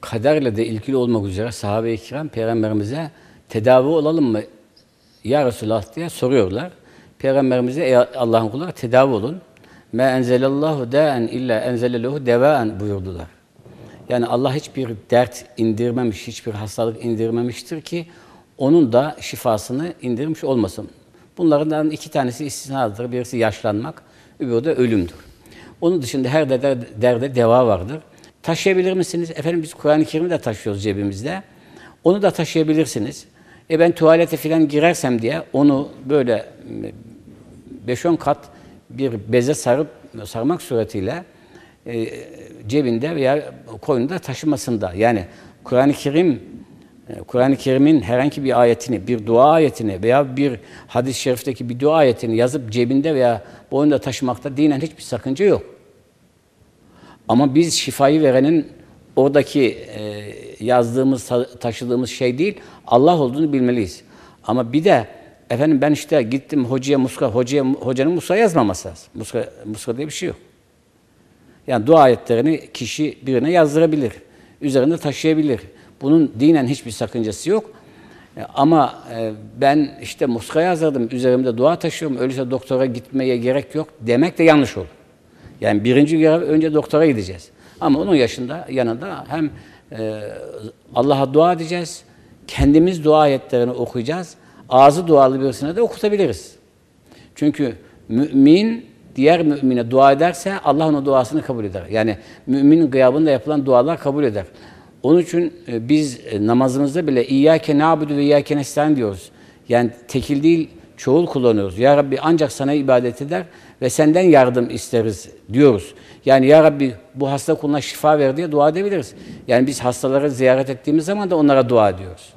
kaderle de ilgili olmak üzere sahabe-i kiram peygamberimize tedavi olalım mı ya Resulallah diye soruyorlar. Peygamberimize ey Allah'ın kulları tedavi olun. Me enzelallahu da'en illa enzelelahu devaen buyurdular. Yani Allah hiçbir dert indirmemiş, hiçbir hastalık indirmemiştir ki onun da şifasını indirmiş olmasın. Bunlardan iki tanesi istisnadır. Birisi yaşlanmak, öbürü de ölümdür. Onun dışında her derde, derde deva vardır. Taşıyabilir misiniz? Efendim biz Kur'an-ı Kerim'i de taşıyoruz cebimizde. Onu da taşıyabilirsiniz. E ben tuvalete falan girersem diye onu böyle 5-10 kat bir beze sarıp sarmak suretiyle e, cebinde veya koynunda taşımasında. Yani Kur'an-ı Kerim e, Kur'an-ı Kerim'in herhangi bir ayetini, bir dua ayetini veya bir hadis-i şerifteki bir dua ayetini yazıp cebinde veya boynunda taşımakta dinen hiçbir sakınca yok. Ama biz şifayı verenin oradaki e, yazdığımız, taşıdığımız şey değil, Allah olduğunu bilmeliyiz. Ama bir de efendim ben işte gittim hocaya muska, hocaya, hocanın muska yazmaması lazım. Muska, muska diye bir şey yok. Yani dua ayetlerini kişi birine yazdırabilir. Üzerinde taşıyabilir. Bunun dinen hiçbir sakıncası yok. E, ama e, ben işte muska yazdım, üzerimde dua taşıyorum, öyleyse doktora gitmeye gerek yok demek de yanlış olur. Yani birinci görev önce doktora gideceğiz. Ama onun yaşında yanında hem e, Allah'a dua edeceğiz, kendimiz dua ayetlerini okuyacağız, ağzı dualı birisine de okutabiliriz. Çünkü mümin diğer mümine dua ederse Allah onun duasını kabul eder. Yani müminin gıyabında yapılan dualar kabul eder. Onun için e, biz e, namazımızda bile İyyâke nâbudu ve İyyâke nestaîn diyoruz. Yani tekil değil, çoğul kullanıyoruz. Ya Rabbi ancak sana ibadet eder ve senden yardım isteriz diyoruz. Yani Ya Rabbi bu hasta kuluna şifa ver diye dua edebiliriz. Yani biz hastaları ziyaret ettiğimiz zaman da onlara dua ediyoruz.